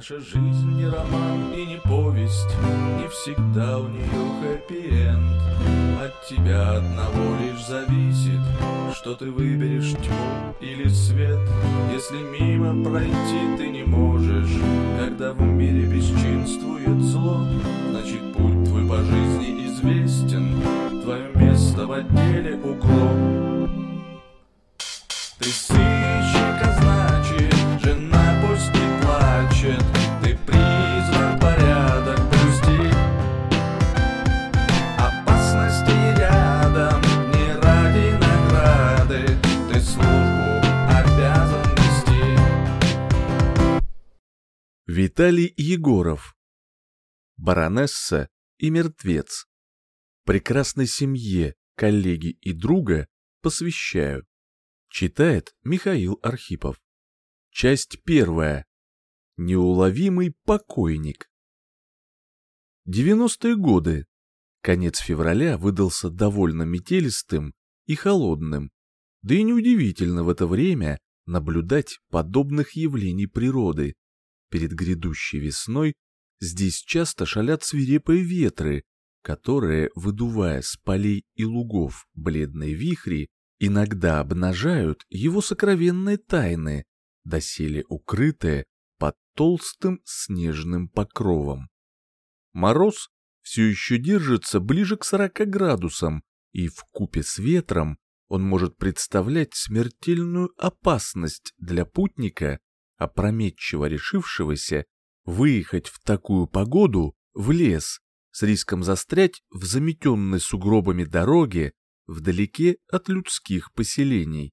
Наша жизнь не роман и не повесть, Не всегда у нее хэппи-энд. От тебя одного лишь зависит, Что ты выберешь тьму или свет. Если мимо пройти ты не можешь, Когда в мире бесчинствует зло, Значит путь твой по жизни известен, Твое место в отделе углом. Ты сыщика, Виталий Егоров. Баронесса и мертвец. Прекрасной семье, коллеги и друга посвящаю. Читает Михаил Архипов. Часть первая. Неуловимый покойник. 90-е годы. Конец февраля выдался довольно метелистым и холодным. Да и неудивительно в это время наблюдать подобных явлений природы. Перед грядущей весной здесь часто шалят свирепые ветры, которые, выдувая с полей и лугов бледные вихри, иногда обнажают его сокровенные тайны, доселе укрытые под толстым снежным покровом. Мороз все еще держится ближе к 40 градусам, и в купе с ветром он может представлять смертельную опасность для путника, опрометчиво решившегося выехать в такую погоду в лес с риском застрять в заметенной сугробами дороге вдалеке от людских поселений.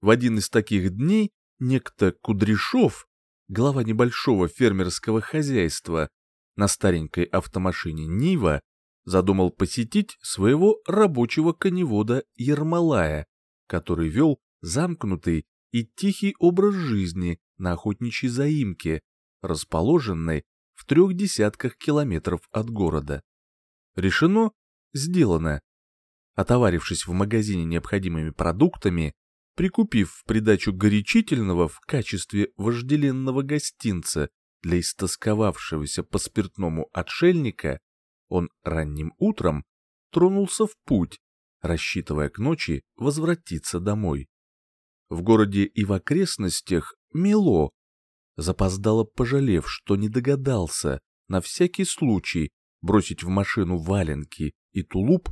В один из таких дней некто Кудряшов, глава небольшого фермерского хозяйства, на старенькой автомашине Нива задумал посетить своего рабочего коневода Ермолая, который вел замкнутый и тихий образ жизни на охотничьей заимке, расположенной в трех десятках километров от города. Решено, сделано. Отоварившись в магазине необходимыми продуктами, прикупив в придачу горячительного в качестве вожделенного гостинца для истосковавшегося по спиртному отшельника, он ранним утром тронулся в путь, рассчитывая к ночи возвратиться домой. В городе и в окрестностях мело, запоздало пожалев, что не догадался на всякий случай бросить в машину валенки и тулуп,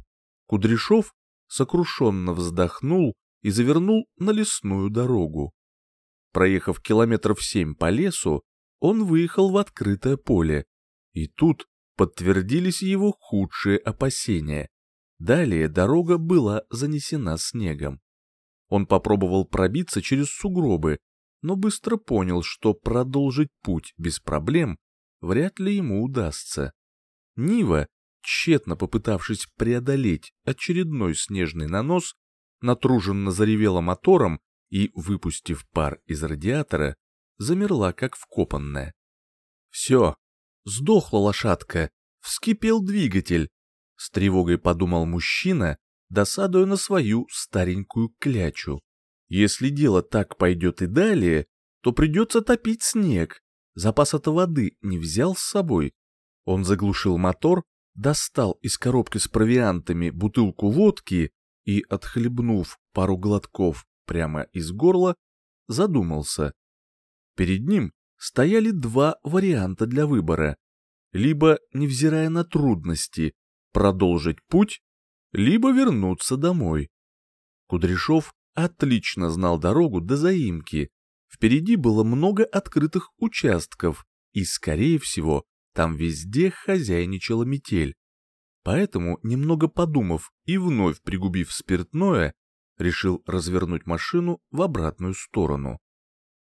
Кудряшов сокрушенно вздохнул и завернул на лесную дорогу. Проехав километров семь по лесу, он выехал в открытое поле, и тут подтвердились его худшие опасения. Далее дорога была занесена снегом. Он попробовал пробиться через сугробы, но быстро понял, что продолжить путь без проблем вряд ли ему удастся. Нива, тщетно попытавшись преодолеть очередной снежный нанос, натруженно заревела мотором и, выпустив пар из радиатора, замерла как вкопанная. Все, сдохла лошадка, вскипел двигатель. С тревогой подумал мужчина, досадуя на свою старенькую клячу. Если дело так пойдет и далее, то придется топить снег. Запаса-то воды не взял с собой. Он заглушил мотор, достал из коробки с провиантами бутылку водки и, отхлебнув пару глотков прямо из горла, задумался. Перед ним стояли два варианта для выбора. Либо, невзирая на трудности, продолжить путь, либо вернуться домой. Кудряшов отлично знал дорогу до заимки. Впереди было много открытых участков, и, скорее всего, там везде хозяйничала метель. Поэтому, немного подумав и вновь пригубив спиртное, решил развернуть машину в обратную сторону.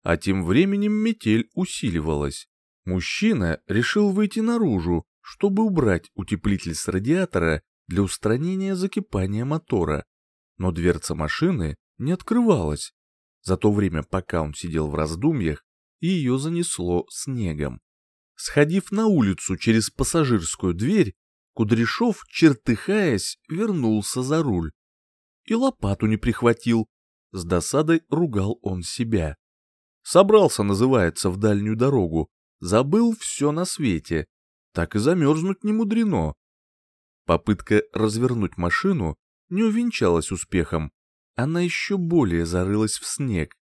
А тем временем метель усиливалась. Мужчина решил выйти наружу, чтобы убрать утеплитель с радиатора для устранения закипания мотора. Но дверца машины не открывалась. За то время, пока он сидел в раздумьях, ее занесло снегом. Сходив на улицу через пассажирскую дверь, Кудряшов, чертыхаясь, вернулся за руль. И лопату не прихватил. С досадой ругал он себя. Собрался, называется, в дальнюю дорогу, забыл все на свете. Так и замерзнуть не мудрено. Попытка развернуть машину не увенчалась успехом. Она еще более зарылась в снег.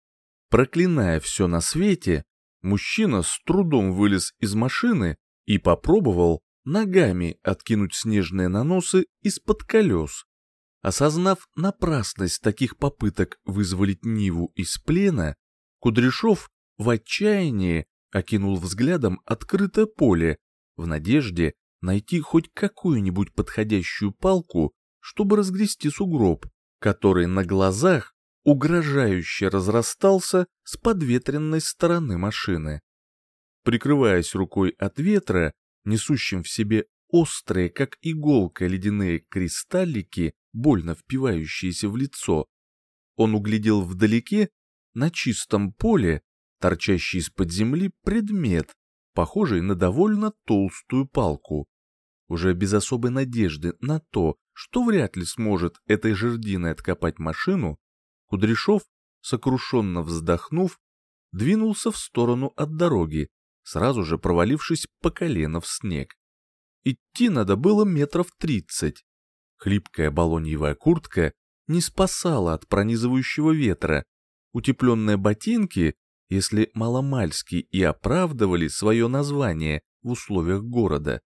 Проклиная все на свете, мужчина с трудом вылез из машины и попробовал ногами откинуть снежные наносы из-под колес. Осознав напрасность таких попыток вызволить Ниву из плена, Кудряшов в отчаянии окинул взглядом открытое поле в надежде найти хоть какую-нибудь подходящую палку, чтобы разгрести сугроб, который на глазах угрожающе разрастался с подветренной стороны машины. Прикрываясь рукой от ветра, несущим в себе острые, как иголка, ледяные кристаллики, больно впивающиеся в лицо, он углядел вдалеке, на чистом поле, торчащий из-под земли предмет, похожий на довольно толстую палку. Уже без особой надежды на то, что вряд ли сможет этой жердиной откопать машину, Кудряшов, сокрушенно вздохнув, двинулся в сторону от дороги, сразу же провалившись по колено в снег. Идти надо было метров тридцать. Хлипкая балоньевая куртка не спасала от пронизывающего ветра. Утепленные ботинки, если маломальски и оправдывали свое название в условиях города,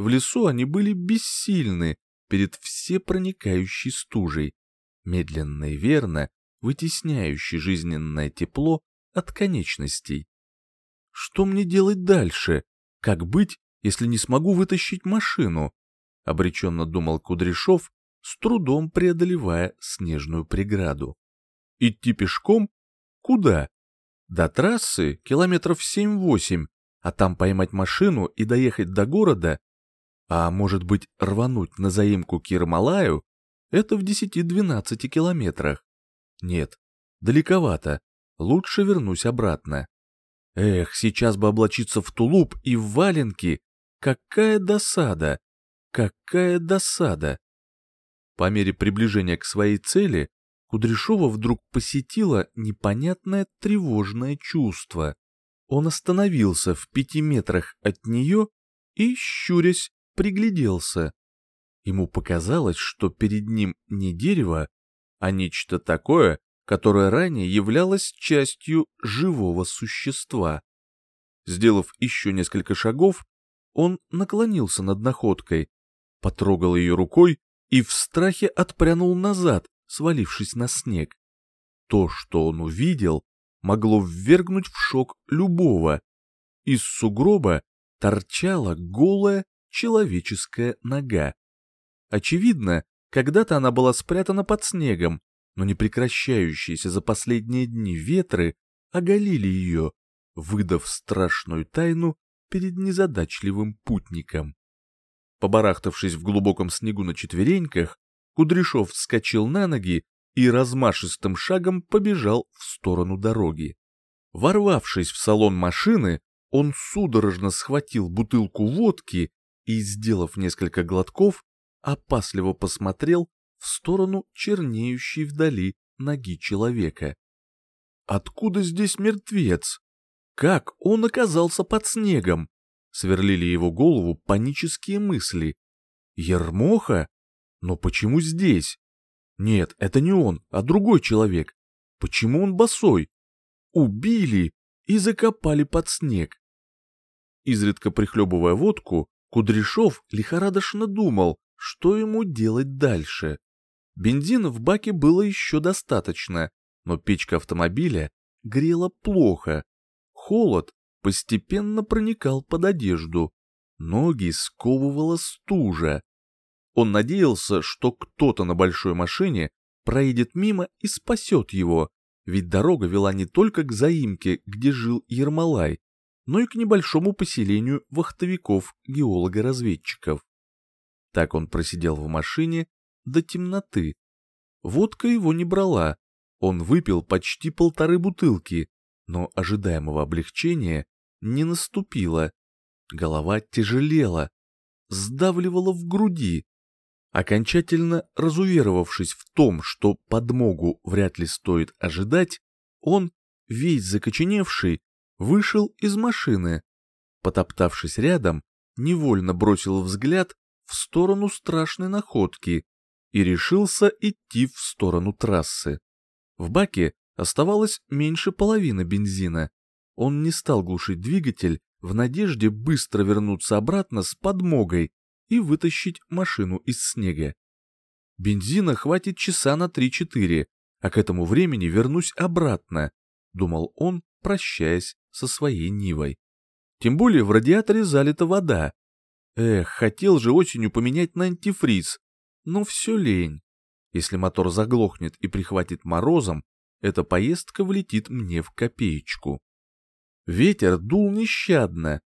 в лесу они были бессильны перед всепроникающей стужей, медленно и верно вытесняющей жизненное тепло от конечностей. Что мне делать дальше? Как быть, если не смогу вытащить машину? Обреченно думал Кудряшов, с трудом преодолевая снежную преграду. Идти пешком? Куда? До трассы километров семь-восемь, а там поймать машину и доехать до города? А может быть рвануть на заимку к Ермолаю? Это в десяти-двенадцати километрах. Нет, далековато. Лучше вернусь обратно. Эх, сейчас бы облачиться в тулуп и в валенки. Какая досада! Какая досада! По мере приближения к своей цели, Кудряшова вдруг посетило непонятное тревожное чувство. Он остановился в пяти метрах от нее и, щурясь, пригляделся. Ему показалось, что перед ним не дерево, а нечто такое, которое ранее являлось частью живого существа. Сделав еще несколько шагов, он наклонился над находкой, потрогал ее рукой и в страхе отпрянул назад, свалившись на снег. То, что он увидел, могло ввергнуть в шок любого. Из сугроба торчала голая человеческая нога. Очевидно, когда-то она была спрятана под снегом, но непрекращающиеся за последние дни ветры оголили ее, выдав страшную тайну перед незадачливым путником. Побарахтавшись в глубоком снегу на четвереньках, Кудряшов вскочил на ноги и размашистым шагом побежал в сторону дороги. Ворвавшись в салон машины, он судорожно схватил бутылку водки и, сделав несколько глотков, опасливо посмотрел в сторону чернеющей вдали ноги человека. Откуда здесь мертвец? Как он оказался под снегом? Сверлили его голову панические мысли. Ермоха? Но почему здесь? Нет, это не он, а другой человек. Почему он босой? Убили и закопали под снег. Изредка прихлебывая водку, Кудряшов лихорадочно думал, что ему делать дальше. Бензина в баке было еще достаточно, но печка автомобиля грела плохо. Холод постепенно проникал под одежду. Ноги сковывала стужа. Он надеялся, что кто-то на большой машине проедет мимо и спасет его, ведь дорога вела не только к заимке, где жил Ермолай, но и к небольшому поселению вахтовиков-геолого-разведчиков. Так он просидел в машине до темноты. Водка его не брала, он выпил почти полторы бутылки, но ожидаемого облегчения не наступило. Голова тяжелела, сдавливала в груди. Окончательно разуверовавшись в том, что подмогу вряд ли стоит ожидать, он, весь закоченевший, вышел из машины. Потоптавшись рядом, невольно бросил взгляд в сторону страшной находки и решился идти в сторону трассы. В баке оставалось меньше половины бензина. Он не стал глушить двигатель в надежде быстро вернуться обратно с подмогой и вытащить машину из снега. Бензина хватит часа на 3-4, а к этому времени вернусь обратно, думал он, прощаясь со своей Нивой. Тем более в радиаторе залита вода. Эх, хотел же осенью поменять на антифриз, но все лень. Если мотор заглохнет и прихватит морозом, эта поездка влетит мне в копеечку. Ветер дул нещадно.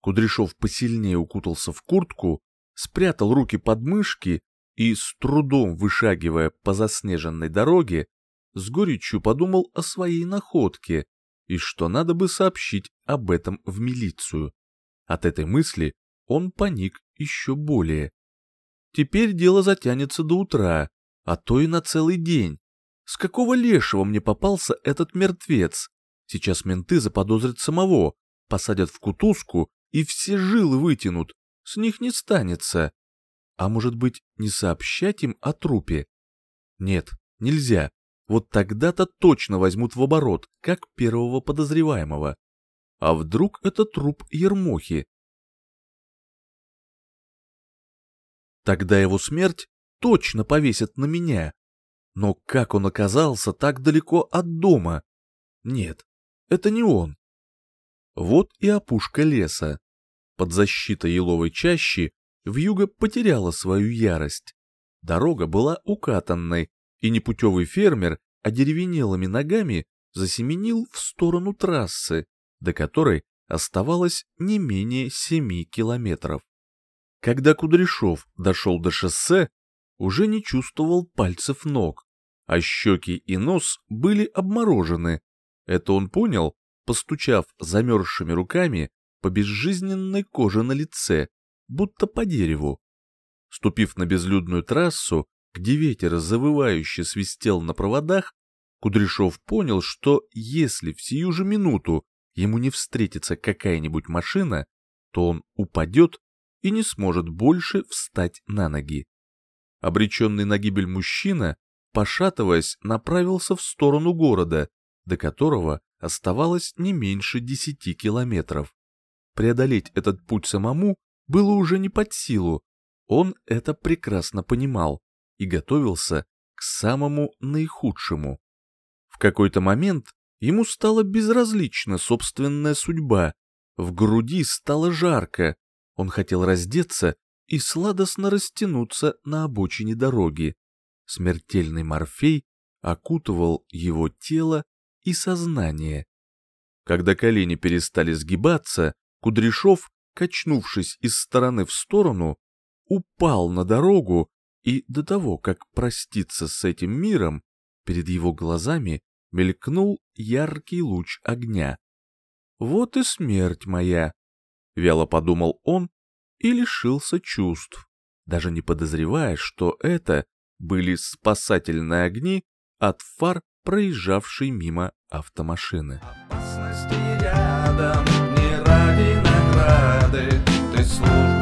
Кудряшов посильнее укутался в куртку, спрятал руки под мышки и, с трудом вышагивая по заснеженной дороге, с горечью подумал о своей находке и что надо бы сообщить об этом в милицию. От этой мысли он паник еще более. Теперь дело затянется до утра, а то и на целый день. С какого лешего мне попался этот мертвец? Сейчас менты заподозрят самого, посадят в кутузку и все жилы вытянут. С них не станется. А может быть, не сообщать им о трупе? Нет, нельзя. Вот тогда-то точно возьмут в оборот, как первого подозреваемого. А вдруг это труп Ермохи? Тогда его смерть точно повесят на меня. Но как он оказался так далеко от дома? Нет, это не он. Вот и опушка леса. Под защитой еловой чащи вьюга потеряла свою ярость. Дорога была укатанной, и непутевый фермер одеревенелыми ногами засеменил в сторону трассы, до которой оставалось не менее семи километров. Когда Кудряшов дошел до шоссе, уже не чувствовал пальцев ног, а щеки и нос были обморожены. Это он понял, постучав замерзшими руками по безжизненной коже на лице, будто по дереву. Ступив на безлюдную трассу, где ветер завывающе свистел на проводах, Кудряшов понял, что если в сию же минуту ему не встретится какая-нибудь машина, то он упадет и не сможет больше встать на ноги. Обреченный на гибель мужчина, пошатываясь, направился в сторону города, до которого оставалось не меньше десяти километров. Преодолеть этот путь самому было уже не под силу, он это прекрасно понимал и готовился к самому наихудшему. В какой-то момент ему стала безразлична собственная судьба, в груди стало жарко, он хотел раздеться и сладостно растянуться на обочине дороги. Смертельный морфей окутывал его тело и сознание. Когда колени перестали сгибаться, Кудряшов, качнувшись из стороны в сторону, упал на дорогу, и до того, как проститься с этим миром, перед его глазами мелькнул яркий луч огня. «Вот и смерть моя!» — вяло подумал он и лишился чувств, даже не подозревая, что это были спасательные огни от фар проезжавшей мимо автомашины. Опасности рядом, не ради награды, ты служишь